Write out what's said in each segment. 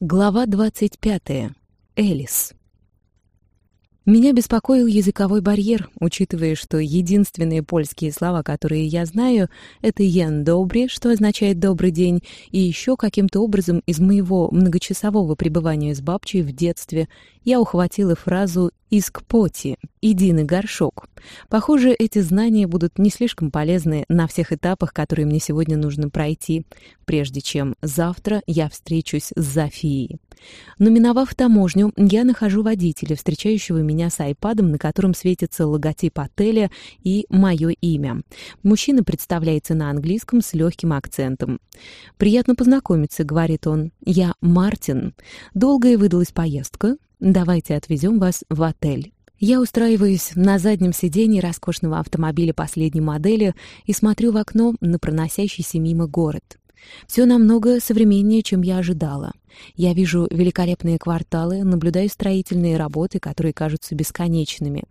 Глава 25. Элис. Меня беспокоил языковой барьер, учитывая, что единственные польские слова, которые я знаю, это «ен добри», что означает «добрый день», и еще каким-то образом из моего многочасового пребывания с бабчей в детстве я ухватила фразу «иск поти» «иди горшок». Похоже, эти знания будут не слишком полезны на всех этапах, которые мне сегодня нужно пройти, прежде чем завтра я встречусь с Зофией. Но миновав таможню, я нахожу водителя, встречающего меня с айпадом, на котором светится логотип отеля и мое имя. Мужчина представляется на английском с легким акцентом. «Приятно познакомиться», — говорит он. «Я Мартин. Долгая выдалась поездка. Давайте отвезем вас в отель». Я устраиваюсь на заднем сиденье роскошного автомобиля последней модели и смотрю в окно на проносящийся мимо город. Все намного современнее, чем я ожидала. Я вижу великолепные кварталы, наблюдаю строительные работы, которые кажутся бесконечными.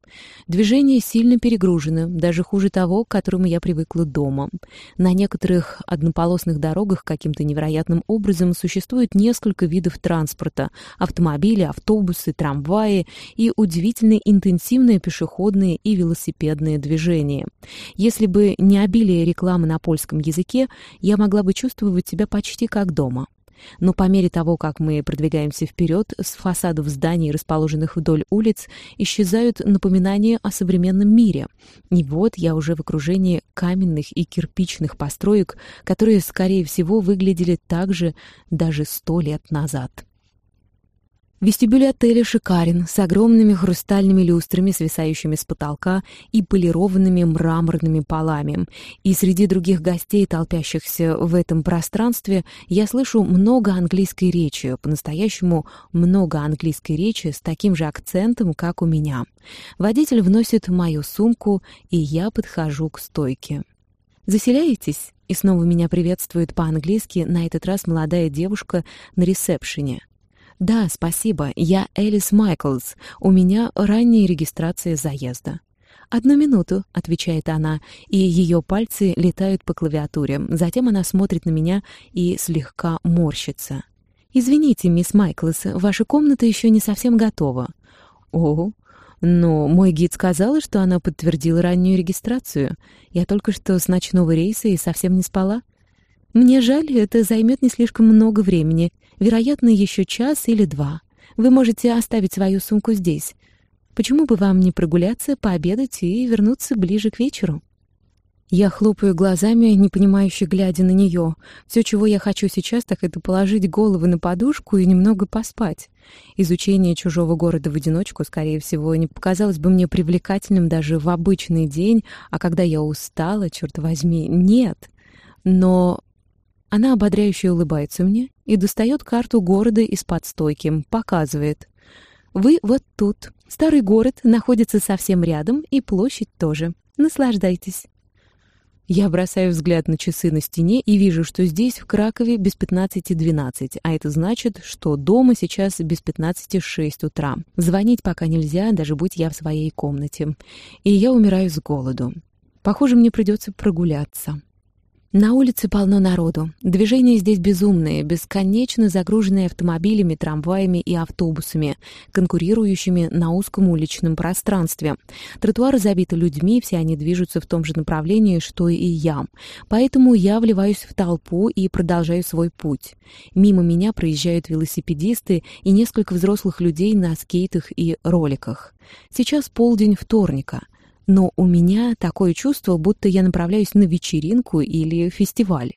Движение сильно перегружено, даже хуже того, к которому я привыкла дома. На некоторых однополосных дорогах каким-то невероятным образом существует несколько видов транспорта — автомобили, автобусы, трамваи и удивительно интенсивное пешеходное и велосипедное движение. Если бы не обилие рекламы на польском языке, я могла бы чувствовать себя почти как дома. Но по мере того, как мы продвигаемся вперед, с фасадов зданий, расположенных вдоль улиц, исчезают напоминания о современном мире. И вот я уже в окружении каменных и кирпичных построек, которые, скорее всего, выглядели так же даже сто лет назад. Вестибюль отеля шикарен, с огромными хрустальными люстрами, свисающими с потолка, и полированными мраморными полами. И среди других гостей, толпящихся в этом пространстве, я слышу много английской речи, по-настоящему много английской речи с таким же акцентом, как у меня. Водитель вносит мою сумку, и я подхожу к стойке. «Заселяетесь?» И снова меня приветствует по-английски, на этот раз молодая девушка на ресепшене. «Да, спасибо, я Элис Майклс. У меня ранняя регистрация заезда». «Одну минуту», — отвечает она, и ее пальцы летают по клавиатуре. Затем она смотрит на меня и слегка морщится. «Извините, мисс Майклс, ваша комната еще не совсем готова». «О, но мой гид сказала, что она подтвердила раннюю регистрацию. Я только что с ночного рейса и совсем не спала». «Мне жаль, это займет не слишком много времени. Вероятно, еще час или два. Вы можете оставить свою сумку здесь. Почему бы вам не прогуляться, пообедать и вернуться ближе к вечеру? Я хлопаю глазами, не понимающе глядя на нее. Все, чего я хочу сейчас, так это положить голову на подушку и немного поспать. Изучение чужого города в одиночку, скорее всего, не показалось бы мне привлекательным даже в обычный день, а когда я устала, черт возьми, нет. Но она ободряюще улыбается мне и достает карту города из-под стойки, показывает. «Вы вот тут. Старый город находится совсем рядом, и площадь тоже. Наслаждайтесь». Я бросаю взгляд на часы на стене и вижу, что здесь, в Кракове, без 15.12, а это значит, что дома сейчас без 15.06 утра. Звонить пока нельзя, даже будь я в своей комнате. И я умираю с голоду. Похоже, мне придется прогуляться. На улице полно народу. Движение здесь безумное, бесконечно загруженное автомобилями, трамваями и автобусами, конкурирующими на узком уличном пространстве. Тротуары забиты людьми, все они движутся в том же направлении, что и я. Поэтому я вливаюсь в толпу и продолжаю свой путь. Мимо меня проезжают велосипедисты и несколько взрослых людей на скейтах и роликах. Сейчас полдень вторника — но у меня такое чувство, будто я направляюсь на вечеринку или фестиваль.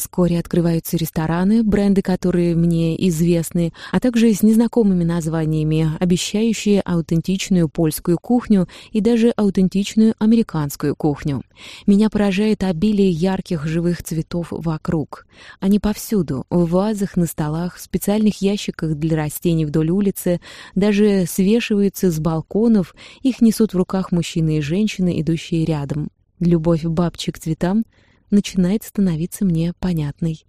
Вскоре открываются рестораны, бренды, которые мне известны, а также с незнакомыми названиями, обещающие аутентичную польскую кухню и даже аутентичную американскую кухню. Меня поражает обилие ярких живых цветов вокруг. Они повсюду, в вазах, на столах, в специальных ящиках для растений вдоль улицы, даже свешиваются с балконов, их несут в руках мужчины и женщины, идущие рядом. Любовь бабчик цветам — начинает становиться мне понятной.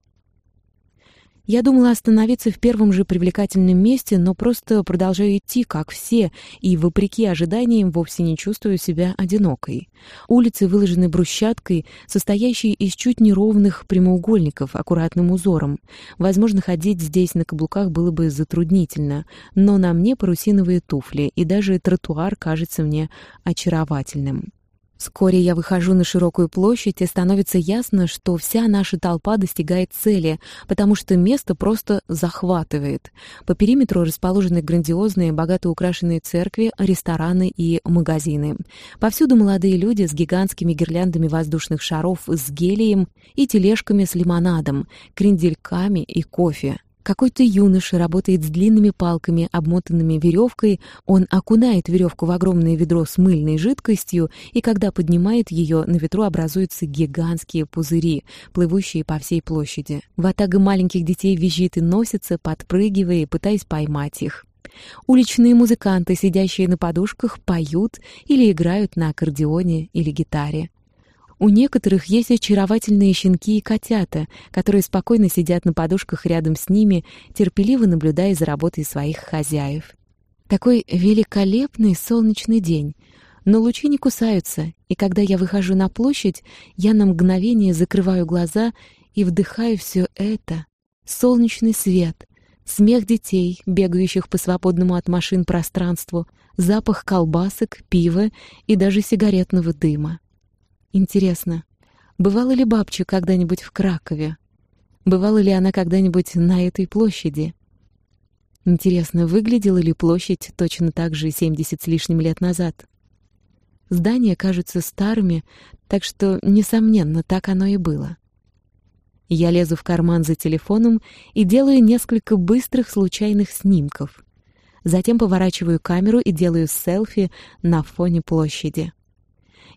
Я думала остановиться в первом же привлекательном месте, но просто продолжаю идти, как все, и, вопреки ожиданиям, вовсе не чувствую себя одинокой. Улицы выложены брусчаткой, состоящей из чуть неровных прямоугольников, аккуратным узором. Возможно, ходить здесь на каблуках было бы затруднительно, но на мне парусиновые туфли, и даже тротуар кажется мне очаровательным. Вскоре я выхожу на широкую площадь, и становится ясно, что вся наша толпа достигает цели, потому что место просто захватывает. По периметру расположены грандиозные, богато украшенные церкви, рестораны и магазины. Повсюду молодые люди с гигантскими гирляндами воздушных шаров с гелием и тележками с лимонадом, крендельками и кофе. Какой-то юноша работает с длинными палками, обмотанными веревкой. Он окунает веревку в огромное ведро с мыльной жидкостью, и когда поднимает ее, на ветру образуются гигантские пузыри, плывущие по всей площади. Ватага маленьких детей визжит и носится, подпрыгивая пытаясь поймать их. Уличные музыканты, сидящие на подушках, поют или играют на аккордеоне или гитаре. У некоторых есть очаровательные щенки и котята, которые спокойно сидят на подушках рядом с ними, терпеливо наблюдая за работой своих хозяев. Такой великолепный солнечный день, но лучи не кусаются, и когда я выхожу на площадь, я на мгновение закрываю глаза и вдыхаю все это. Солнечный свет, смех детей, бегающих по свободному от машин пространству, запах колбасок, пива и даже сигаретного дыма. Интересно, бывала ли бабча когда-нибудь в Кракове? Бывала ли она когда-нибудь на этой площади? Интересно, выглядела ли площадь точно так же 70 с лишним лет назад? Здания кажутся старыми, так что, несомненно, так оно и было. Я лезу в карман за телефоном и делаю несколько быстрых случайных снимков. Затем поворачиваю камеру и делаю селфи на фоне площади.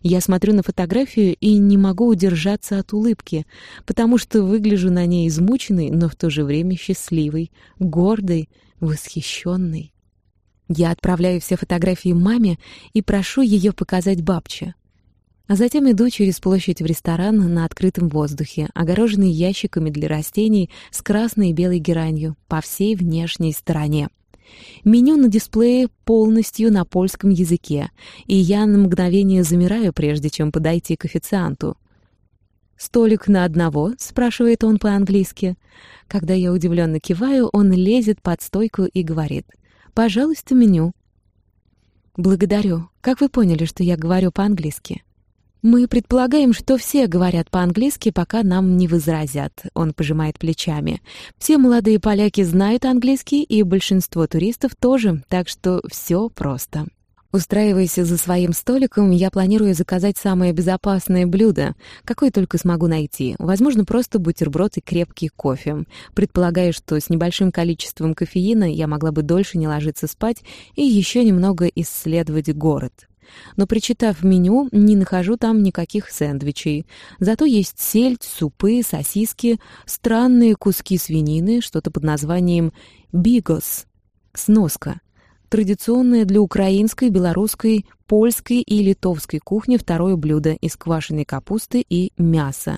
Я смотрю на фотографию и не могу удержаться от улыбки, потому что выгляжу на ней измученной, но в то же время счастливой, гордой, восхищенной. Я отправляю все фотографии маме и прошу ее показать бабче. А затем иду через площадь в ресторан на открытом воздухе, огороженный ящиками для растений с красной и белой геранью по всей внешней стороне. Меню на дисплее полностью на польском языке, и я на мгновение замираю, прежде чем подойти к официанту. «Столик на одного?» — спрашивает он по-английски. Когда я удивленно киваю, он лезет под стойку и говорит. «Пожалуйста, меню». «Благодарю. Как вы поняли, что я говорю по-английски?» «Мы предполагаем, что все говорят по-английски, пока нам не возразят», — он пожимает плечами. «Все молодые поляки знают английский, и большинство туристов тоже, так что все просто». Устраиваясь за своим столиком, я планирую заказать самое безопасное блюдо, какое только смогу найти. Возможно, просто бутерброд и крепкий кофе. Предполагаю, что с небольшим количеством кофеина я могла бы дольше не ложиться спать и еще немного исследовать город. Но, прочитав меню, не нахожу там никаких сэндвичей. Зато есть сельдь, супы, сосиски, странные куски свинины, что-то под названием «бигос» — сноска. Традиционное для украинской, белорусской, польской и литовской кухни второе блюдо из квашеной капусты и мяса.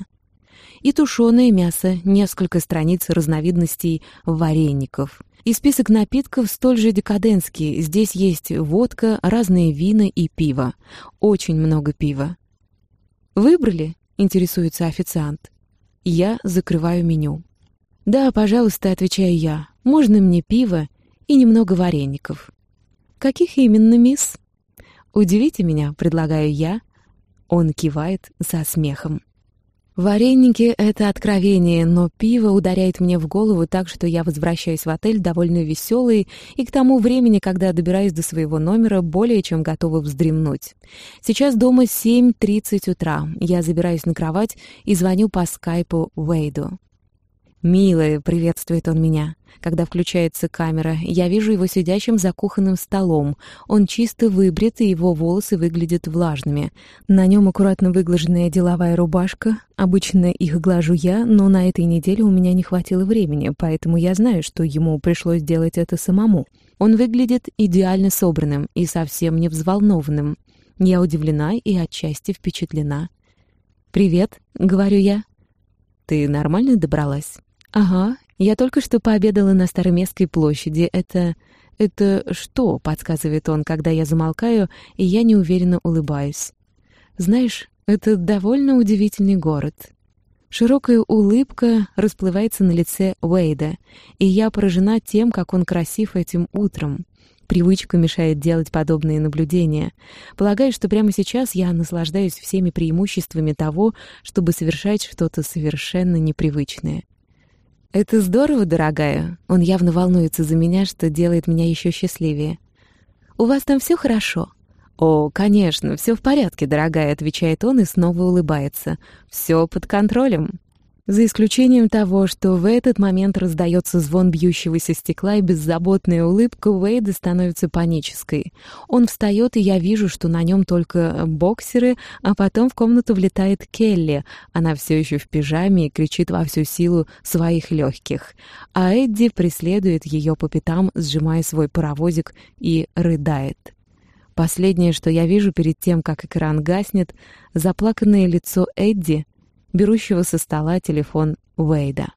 И тушеное мясо, несколько страниц разновидностей вареников. И список напитков столь же декадентский. Здесь есть водка, разные вина и пиво. Очень много пива. «Выбрали?» — интересуется официант. Я закрываю меню. «Да, пожалуйста», — отвечаю я. «Можно мне пиво и немного вареников». «Каких именно, мисс?» «Удивите меня», — предлагаю я. Он кивает со смехом. Вареники — это откровение, но пиво ударяет мне в голову так, что я возвращаюсь в отель довольно веселый и к тому времени, когда добираюсь до своего номера, более чем готова вздремнуть. Сейчас дома 7.30 утра. Я забираюсь на кровать и звоню по скайпу Уэйду. «Милая», — приветствует он меня. Когда включается камера, я вижу его сидящим за кухонным столом. Он чисто выбрит, и его волосы выглядят влажными. На нем аккуратно выглаженная деловая рубашка. Обычно их глажу я, но на этой неделе у меня не хватило времени, поэтому я знаю, что ему пришлось делать это самому. Он выглядит идеально собранным и совсем не взволнованным. Я удивлена и отчасти впечатлена. «Привет», — говорю я. «Ты нормально добралась?» «Ага, «Я только что пообедала на Староместской площади. Это... это что?» — подсказывает он, когда я замолкаю, и я неуверенно улыбаюсь. «Знаешь, это довольно удивительный город». Широкая улыбка расплывается на лице Уэйда, и я поражена тем, как он красив этим утром. Привычка мешает делать подобные наблюдения. Полагаю, что прямо сейчас я наслаждаюсь всеми преимуществами того, чтобы совершать что-то совершенно непривычное. «Это здорово, дорогая!» Он явно волнуется за меня, что делает меня еще счастливее. «У вас там все хорошо?» «О, конечно, все в порядке, дорогая», — отвечает он и снова улыбается. «Все под контролем». За исключением того, что в этот момент раздается звон бьющегося стекла и беззаботная улыбка Уэйда становится панической. Он встает, и я вижу, что на нем только боксеры, а потом в комнату влетает Келли. Она все еще в пижаме и кричит во всю силу своих легких. А Эдди преследует ее по пятам, сжимая свой паровозик и рыдает. Последнее, что я вижу перед тем, как экран гаснет, заплаканное лицо Эдди — берущего со стола телефон Уэйда.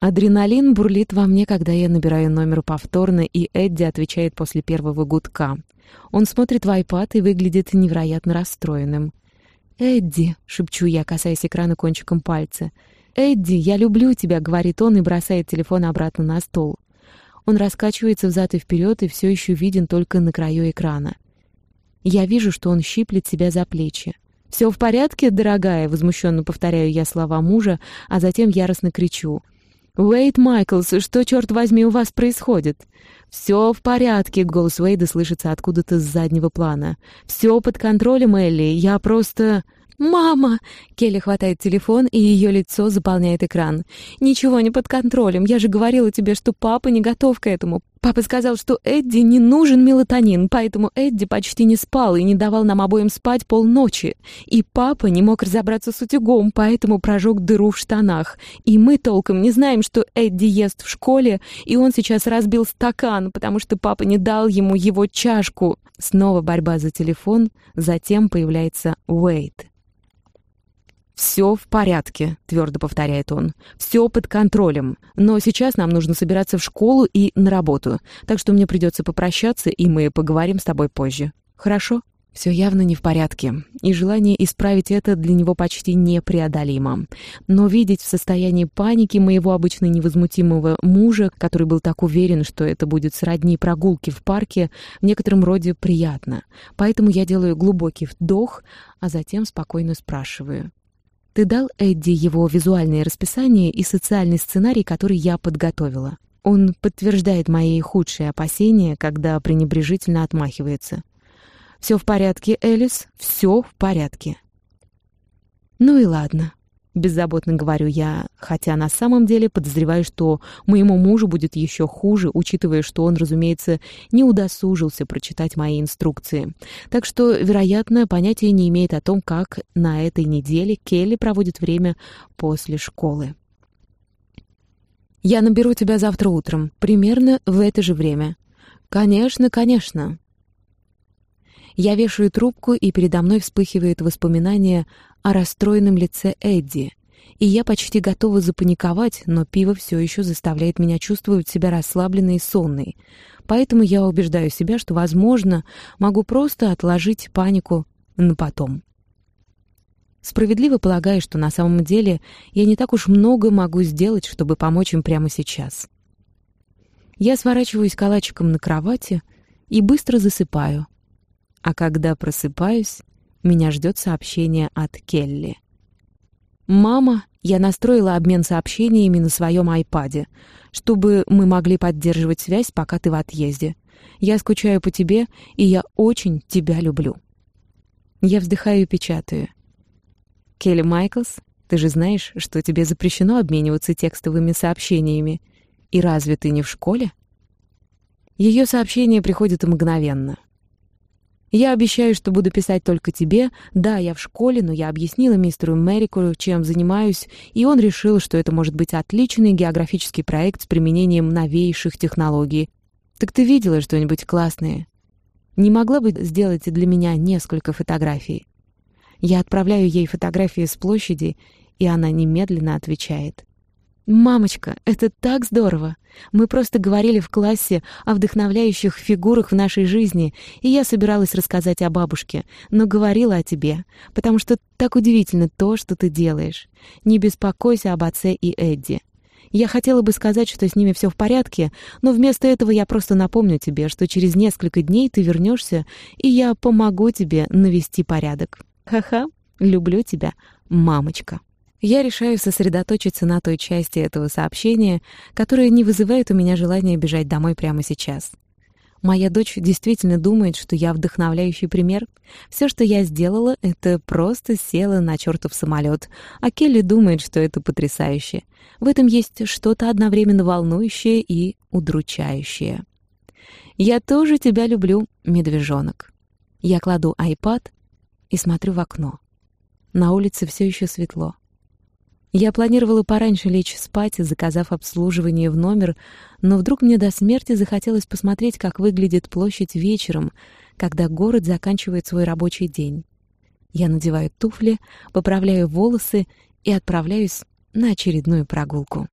Адреналин бурлит во мне, когда я набираю номер повторно, и Эдди отвечает после первого гудка. Он смотрит в iPad и выглядит невероятно расстроенным. «Эдди», — шепчу я, касаясь экрана кончиком пальца. «Эдди, я люблю тебя», — говорит он и бросает телефон обратно на стол. Он раскачивается взад и вперед и все еще виден только на краю экрана. Я вижу, что он щиплет себя за плечи. «Все в порядке, дорогая?» — возмущенно повторяю я слова мужа, а затем яростно кричу. «Уэйд Майклс, что, черт возьми, у вас происходит?» «Все в порядке», — голос Уэйда слышится откуда-то с заднего плана. «Все под контролем, Элли, я просто...» «Мама!» Келли хватает телефон, и ее лицо заполняет экран. «Ничего не под контролем. Я же говорила тебе, что папа не готов к этому. Папа сказал, что Эдди не нужен мелатонин, поэтому Эдди почти не спал и не давал нам обоим спать полночи. И папа не мог разобраться с утюгом, поэтому прожег дыру в штанах. И мы толком не знаем, что Эдди ест в школе, и он сейчас разбил стакан, потому что папа не дал ему его чашку. Снова борьба за телефон, затем появляется Уэйт. «Все в порядке», — твердо повторяет он. «Все под контролем. Но сейчас нам нужно собираться в школу и на работу, так что мне придется попрощаться, и мы поговорим с тобой позже. Хорошо?» Все явно не в порядке, и желание исправить это для него почти непреодолимо. Но видеть в состоянии паники моего обычно невозмутимого мужа, который был так уверен, что это будет сродни прогулки в парке, в некотором роде приятно. Поэтому я делаю глубокий вдох, а затем спокойно спрашиваю. Ты дал Эдди его визуальное расписание и социальный сценарий, который я подготовила. Он подтверждает мои худшие опасения, когда пренебрежительно отмахивается. «Все в порядке, Элис, все в порядке». «Ну и ладно. Беззаботно говорю я, хотя на самом деле подозреваю, что моему мужу будет еще хуже, учитывая, что он, разумеется, не удосужился прочитать мои инструкции. Так что, вероятно, понятия не имеет о том, как на этой неделе Келли проводит время после школы. «Я наберу тебя завтра утром, примерно в это же время». «Конечно, конечно». Я вешаю трубку, и передо мной вспыхивает воспоминание о расстроенном лице Эдди, и я почти готова запаниковать, но пиво все еще заставляет меня чувствовать себя расслабленной и сонной. Поэтому я убеждаю себя, что, возможно, могу просто отложить панику на потом. Справедливо полагаю, что на самом деле я не так уж много могу сделать, чтобы помочь им прямо сейчас. Я сворачиваюсь калачиком на кровати и быстро засыпаю. А когда просыпаюсь, меня ждет сообщение от Келли. «Мама, я настроила обмен сообщениями на своем айпаде, чтобы мы могли поддерживать связь, пока ты в отъезде. Я скучаю по тебе, и я очень тебя люблю». Я вздыхаю и печатаю. «Келли Майклс, ты же знаешь, что тебе запрещено обмениваться текстовыми сообщениями. И разве ты не в школе?» Ее сообщение приходит мгновенно. Я обещаю, что буду писать только тебе. Да, я в школе, но я объяснила мистеру Мэрику, чем занимаюсь, и он решил, что это может быть отличный географический проект с применением новейших технологий. Так ты видела что-нибудь классное? Не могла бы сделать для меня несколько фотографий? Я отправляю ей фотографии с площади, и она немедленно отвечает. «Мамочка, это так здорово! Мы просто говорили в классе о вдохновляющих фигурах в нашей жизни, и я собиралась рассказать о бабушке, но говорила о тебе, потому что так удивительно то, что ты делаешь. Не беспокойся об отце и Эдди. Я хотела бы сказать, что с ними все в порядке, но вместо этого я просто напомню тебе, что через несколько дней ты вернешься, и я помогу тебе навести порядок. Ха-ха, люблю тебя, мамочка». Я решаю сосредоточиться на той части этого сообщения, которая не вызывает у меня желания бежать домой прямо сейчас. Моя дочь действительно думает, что я вдохновляющий пример. Все, что я сделала, это просто села на чертов самолет, а Келли думает, что это потрясающе. В этом есть что-то одновременно волнующее и удручающее. «Я тоже тебя люблю, медвежонок». Я кладу iPad и смотрю в окно. На улице все еще светло. Я планировала пораньше лечь спать, заказав обслуживание в номер, но вдруг мне до смерти захотелось посмотреть, как выглядит площадь вечером, когда город заканчивает свой рабочий день. Я надеваю туфли, поправляю волосы и отправляюсь на очередную прогулку.